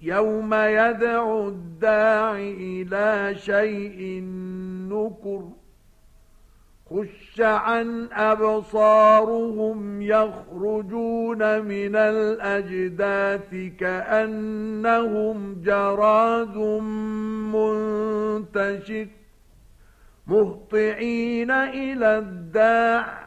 يوم يدعو الداع إلى شيء نكر خش عن أبصارهم يخرجون من الأجداث كأنهم جراد منتشر مهطعين إلى الداع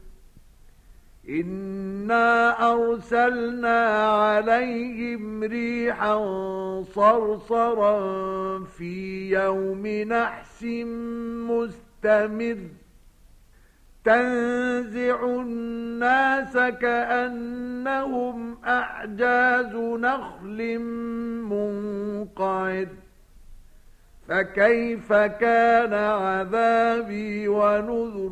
إنا أرسلنا عليهم ريحا صرصرا في يوم نحس مستمر تنزع الناس كأنهم أعجاز نخل منقعد فكيف كان عذابي ونذر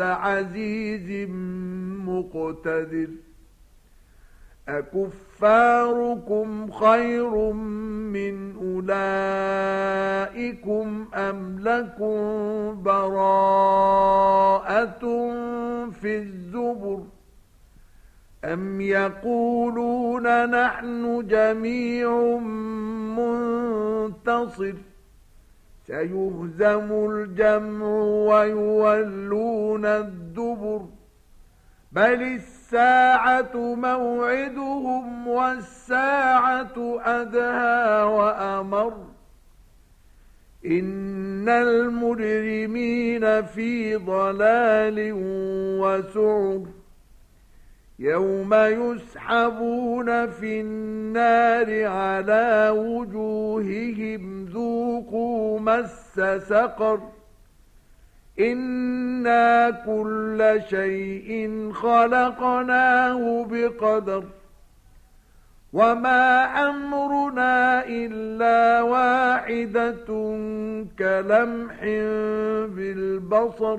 عزيز مقتدر. أكفاركم خير من أولئكم أم لكم براءة في الزبر؟ أم يقولون نحن جميع منتصر؟ سيهزم الجمع ويولون الدبر بل الساعة موعدهم والساعة أدهى وأمر. إن المجرمين في ضلال وسعر. يوم يسحبون في النار على وجوههم ذوقوا مس سقر إنا كل شيء خلقناه بقدر وما أمرنا إلا واحدة كلمح بالبصر